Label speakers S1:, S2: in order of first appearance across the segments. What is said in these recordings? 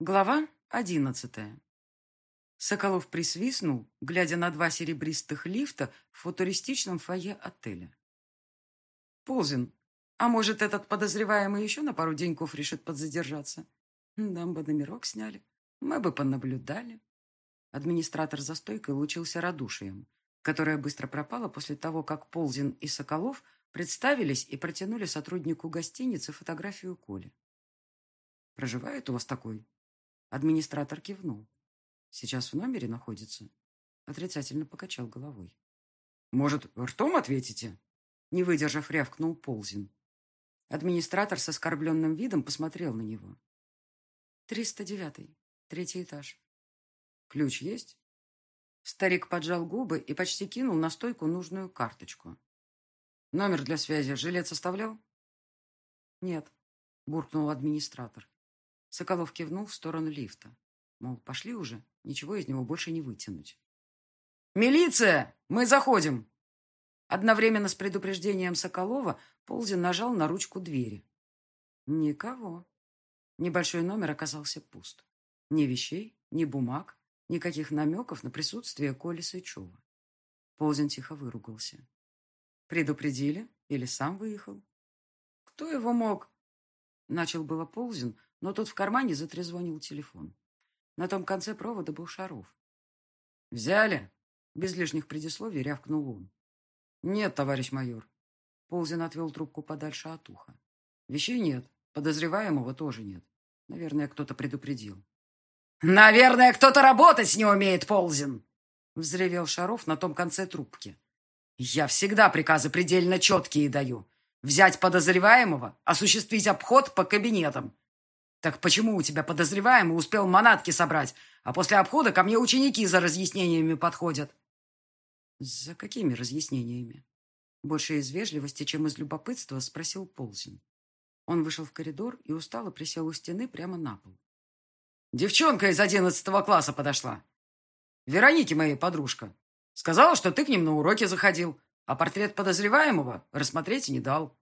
S1: Глава одиннадцатая. Соколов присвистнул, глядя на два серебристых лифта в футуристичном фойе отеля. «Ползин, а может, этот подозреваемый еще на пару деньков решит подзадержаться? Нам бы номерок сняли, мы бы понаблюдали». Администратор за стойкой лучился радушием, которое быстро пропало после того, как Ползин и Соколов представились и протянули сотруднику гостиницы фотографию Коли. «Проживает у вас такой?» Администратор кивнул. Сейчас в номере находится. Отрицательно покачал головой. Может, ртом ответите? Не выдержав, рявкнул Ползин. Администратор с оскорбленным видом посмотрел на него. «Триста девятый, третий этаж». «Ключ есть?» Старик поджал губы и почти кинул на стойку нужную карточку. «Номер для связи жилет составлял?» «Нет», — буркнул администратор. Соколов кивнул в сторону лифта. Мол, пошли уже, ничего из него больше не вытянуть. «Милиция! Мы заходим!» Одновременно с предупреждением Соколова Ползин нажал на ручку двери. Никого. Небольшой номер оказался пуст. Ни вещей, ни бумаг, никаких намеков на присутствие Коли Сычева. Ползин тихо выругался. Предупредили или сам выехал? Кто его мог? Начал было Ползин, но тут в кармане затрезвонил телефон. На том конце провода был Шаров. «Взяли?» Без лишних предисловий рявкнул он. «Нет, товарищ майор». Ползин отвел трубку подальше от уха. «Вещей нет. Подозреваемого тоже нет. Наверное, кто-то предупредил». «Наверное, кто-то работать не умеет, Ползин!» Взревел Шаров на том конце трубки. «Я всегда приказы предельно четкие даю. Взять подозреваемого, осуществить обход по кабинетам, так почему у тебя подозреваемый успел манатки собрать, а после обхода ко мне ученики за разъяснениями подходят? За какими разъяснениями? Больше из вежливости, чем из любопытства, спросил Ползин. Он вышел в коридор и устало присел у стены прямо на пол. Девчонка из одиннадцатого класса подошла. Вероники моей подружка. Сказала, что ты к ним на уроке заходил, а портрет подозреваемого рассмотреть не дал.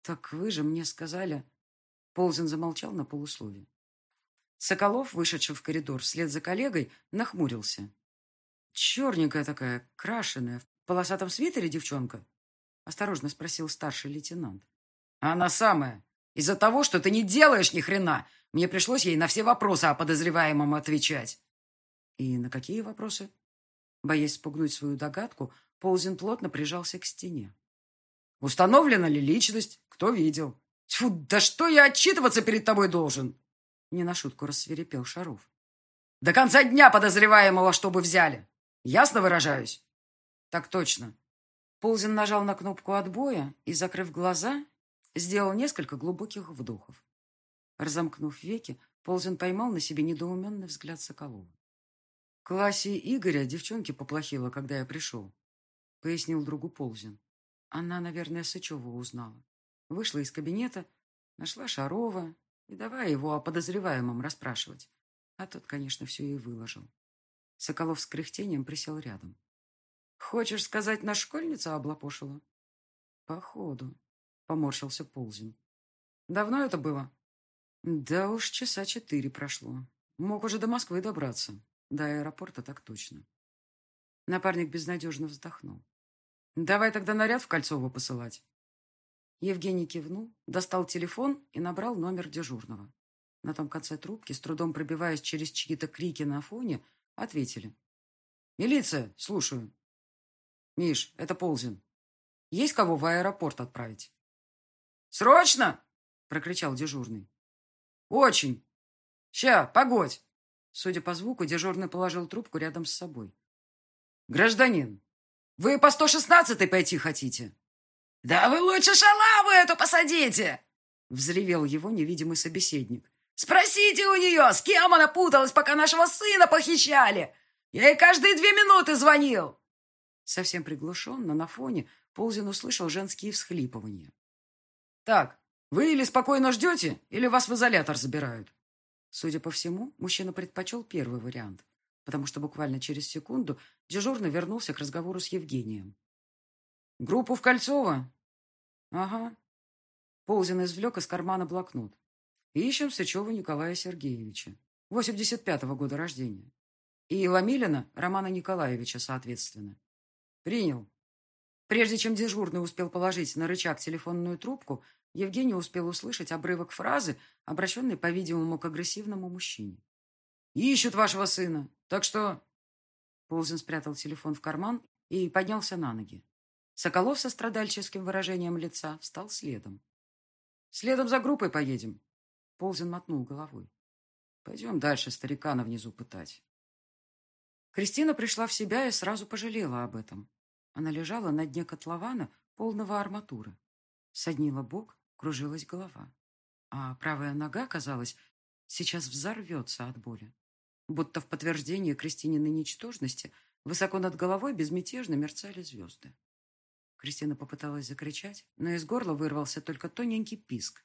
S1: Так вы же мне сказали... Ползин замолчал на полуслове. Соколов, вышедший в коридор вслед за коллегой, нахмурился. «Черненькая такая, крашеная, в полосатом свитере девчонка?» Осторожно спросил старший лейтенант. «Она самая. Из-за того, что ты не делаешь ни хрена, мне пришлось ей на все вопросы о подозреваемом отвечать». «И на какие вопросы?» Боясь спугнуть свою догадку, Ползин плотно прижался к стене. «Установлена ли личность? Кто видел? Тьфу, да что я отчитываться перед тобой должен? Не на шутку рассверепел Шаров. До конца дня подозреваемого, чтобы взяли. Ясно выражаюсь? Так точно. Ползин нажал на кнопку отбоя и, закрыв глаза, сделал несколько глубоких вдохов. Разомкнув веки, Ползин поймал на себе недоуменный взгляд Соколова. В классе Игоря девчонке поплохело, когда я пришел, пояснил другу Ползин. Она, наверное, Сычева узнала. Вышла из кабинета, нашла Шарова и давай его о подозреваемом расспрашивать. А тот, конечно, все и выложил. Соколов с кряхтением присел рядом. «Хочешь сказать, наша школьница облапошила?» «Походу», — поморщился Ползин. «Давно это было?» «Да уж часа четыре прошло. Мог уже до Москвы добраться. До аэропорта так точно». Напарник безнадежно вздохнул. «Давай тогда наряд в Кольцово посылать. Евгений кивнул, достал телефон и набрал номер дежурного. На том конце трубки, с трудом пробиваясь через чьи-то крики на фоне, ответили. «Милиция, слушаю». «Миш, это Ползин. Есть кого в аэропорт отправить?» «Срочно!» — прокричал дежурный. «Очень! Ща, погодь!» Судя по звуку, дежурный положил трубку рядом с собой. «Гражданин, вы по 116-й пойти хотите?» «Да вы лучше шалаву эту посадите!» Взревел его невидимый собеседник. «Спросите у нее, с кем она путалась, пока нашего сына похищали! Я ей каждые две минуты звонил!» Совсем приглушенно на фоне Ползин услышал женские всхлипывания. «Так, вы или спокойно ждете, или вас в изолятор забирают». Судя по всему, мужчина предпочел первый вариант, потому что буквально через секунду дежурный вернулся к разговору с Евгением. Группу в Кольцово? Ага. Ползин извлек из кармана блокнот. Ищем Сычева Николая Сергеевича, 85-го года рождения. И Ламилина Романа Николаевича, соответственно. Принял. Прежде чем дежурный успел положить на рычаг телефонную трубку, Евгений успел услышать обрывок фразы, обращенной, по-видимому, к агрессивному мужчине. «Ищут вашего сына, так что...» Ползин спрятал телефон в карман и поднялся на ноги. Соколов со страдальческим выражением лица встал следом. «Следом за группой поедем», Ползин мотнул головой. Пойдем дальше старикана внизу пытать. Кристина пришла в себя и сразу пожалела об этом. Она лежала на дне котлована, полного арматуры. Соднила бок, кружилась голова. А правая нога, казалось, сейчас взорвется от боли. Будто в подтверждение Кристининой ничтожности высоко над головой безмятежно мерцали звезды. Кристина попыталась закричать, но из горла вырвался только тоненький писк.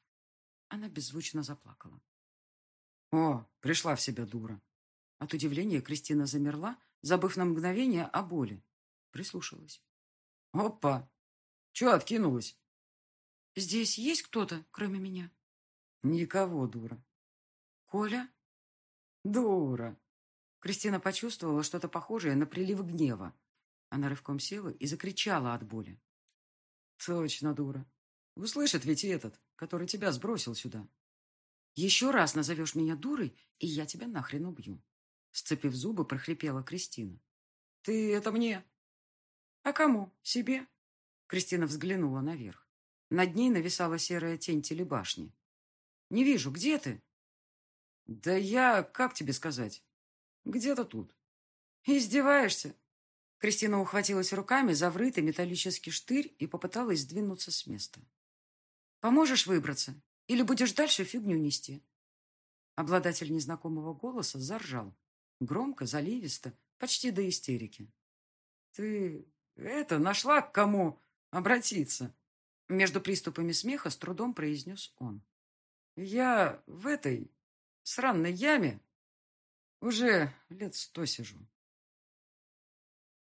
S1: Она беззвучно заплакала. «О, пришла в себя дура!» От удивления Кристина замерла, забыв на мгновение о боли. Прислушалась. «Опа! Чего откинулась?»
S2: «Здесь есть кто-то, кроме меня?»
S1: «Никого, дура».
S2: «Коля?»
S1: «Дура!» Кристина почувствовала что-то похожее на прилив гнева. Она рывком села и закричала от боли. «Точно, дура. Услышит ведь этот который тебя сбросил сюда. Еще раз назовешь меня дурой, и я тебя нахрен убью. Сцепив зубы, прохрипела Кристина. Ты это мне? А кому? Себе? Кристина взглянула наверх. Над ней нависала серая тень телебашни. Не вижу, где ты? Да я, как тебе сказать? Где-то тут. Издеваешься? Кристина ухватилась руками за врытый металлический штырь и попыталась сдвинуться с места. Поможешь выбраться? Или будешь дальше фигню нести?» Обладатель незнакомого голоса заржал. Громко, заливисто, почти до истерики. «Ты это нашла к кому обратиться?» Между приступами смеха с трудом произнес он. «Я в этой сраной яме уже лет сто сижу».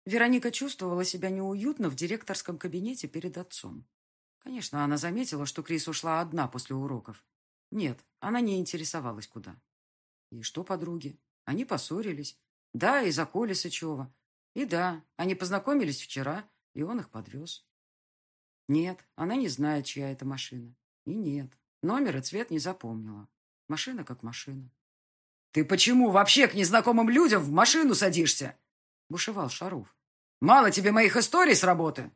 S1: Вероника чувствовала себя неуютно в директорском кабинете перед отцом. Конечно, она заметила, что Крис ушла одна после уроков. Нет, она не интересовалась куда. И что подруги? Они поссорились. Да, из-за Коли Сычева. И да, они познакомились вчера, и он их подвез. Нет, она не знает, чья это машина. И нет, номер и цвет не запомнила. Машина как машина. «Ты почему вообще к незнакомым людям в машину садишься?» – бушевал Шаруф. «Мало тебе моих историй с работы?»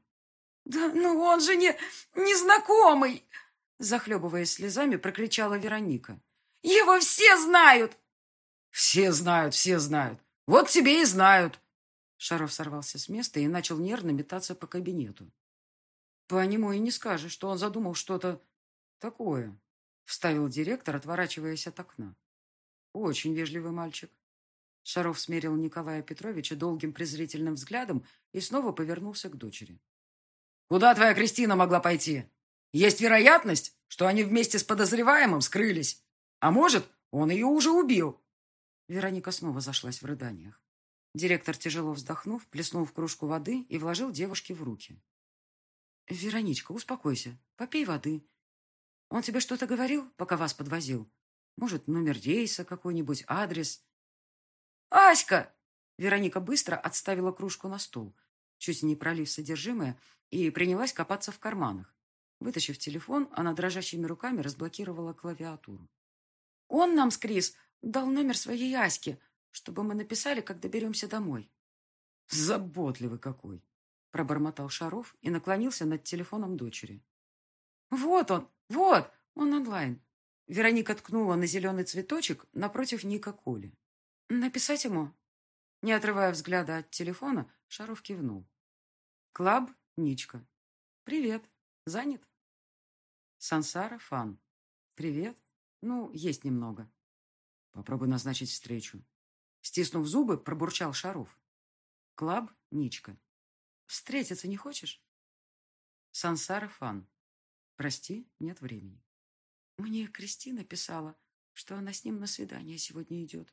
S2: «Да ну он же не... незнакомый!» Захлебываясь слезами, прокричала Вероника. «Его все знают!»
S1: «Все знают, все знают. Вот тебе и знают!» Шаров сорвался с места и начал нервно метаться по кабинету. «По нему и не скажешь, что он задумал что-то такое», вставил директор, отворачиваясь от окна. «Очень вежливый мальчик». Шаров смерил Николая Петровича долгим презрительным взглядом и снова повернулся к дочери. Куда твоя Кристина могла пойти? Есть вероятность, что они вместе с подозреваемым скрылись. А может, он ее уже убил. Вероника снова зашлась в рыданиях. Директор, тяжело вздохнув, плеснул в кружку воды и вложил девушке в руки. «Вероничка, успокойся, попей воды. Он тебе что-то говорил, пока вас подвозил? Может, номер рейса какой-нибудь, адрес?»
S2: «Аська!»
S1: Вероника быстро отставила кружку на стол, чуть не пролив содержимое, и принялась копаться в карманах. Вытащив телефон, она дрожащими руками разблокировала клавиатуру.
S2: «Он нам с Крис дал номер своей Аськи, чтобы мы написали, как доберемся домой».
S1: «Заботливый какой!» – пробормотал Шаров и наклонился над телефоном дочери.
S2: «Вот он! Вот! Он онлайн!»
S1: Вероника ткнула на зеленый цветочек напротив ника Коли.
S2: «Написать ему?»
S1: Не отрывая взгляда от телефона, Шаров кивнул. «Клубничка. Привет. Занят? Сансара Фан. Привет. Ну, есть немного. Попробуй назначить встречу. Стиснув зубы, пробурчал Шаров. Клубничка. Встретиться не хочешь? Сансара Фан. Прости, нет времени.
S2: Мне Кристина писала, что она с ним на свидание сегодня идет.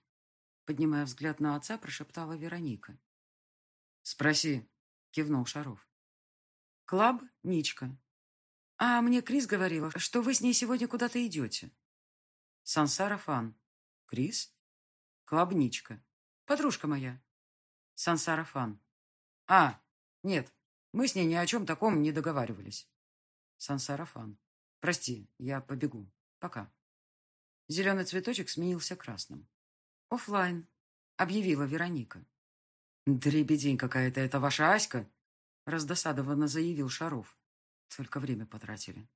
S1: Поднимая взгляд на отца, прошептала Вероника. «Спроси», — кивнул Шаров. Клубничка. А мне Крис говорила, что вы с ней сегодня куда-то идете. Сансара Фан. Крис? Клубничка. Подружка моя. Сансара Фан. А, нет, мы с ней ни о чем таком не договаривались. Сансара Фан. Прости, я побегу. Пока. Зеленый цветочек сменился красным. Оффлайн, объявила Вероника. Дребедень какая-то это ваша Аська, раздосадованно заявил Шаров. Только время потратили.